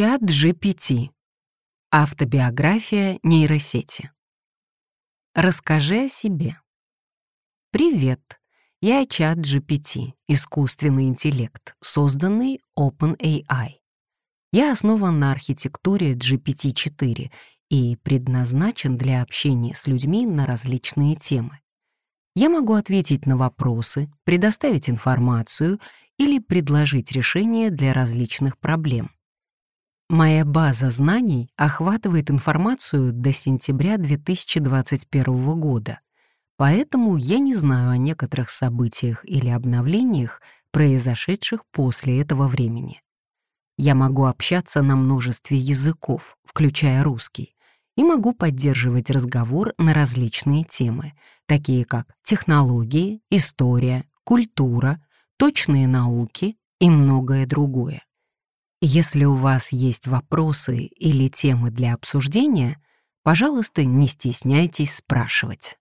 Чат GPT. Автобиография нейросети. Расскажи о себе. Привет. Я чат GPT, искусственный интеллект, созданный OpenAI. Я основан на архитектуре GPT-4 и предназначен для общения с людьми на различные темы. Я могу ответить на вопросы, предоставить информацию или предложить решение для различных проблем. Моя база знаний охватывает информацию до сентября 2021 года, поэтому я не знаю о некоторых событиях или обновлениях, произошедших после этого времени. Я могу общаться на множестве языков, включая русский, и могу поддерживать разговор на различные темы, такие как технологии, история, культура, точные науки и многое другое. Если у вас есть вопросы или темы для обсуждения, пожалуйста, не стесняйтесь спрашивать.